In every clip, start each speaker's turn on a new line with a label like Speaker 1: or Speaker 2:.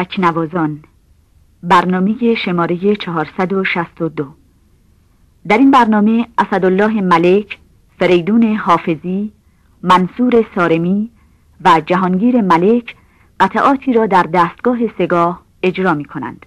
Speaker 1: تکنوازان برنامه شماره 462 در این برنامه اسدالله ملک، فریدون حافظی، منصور سارمی و جهانگیر ملک قطعاتی را در دستگاه سگاه اجرا می کنند.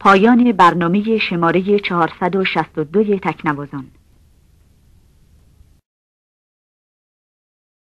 Speaker 1: پایان برنامه شماره 462 تکنوازان.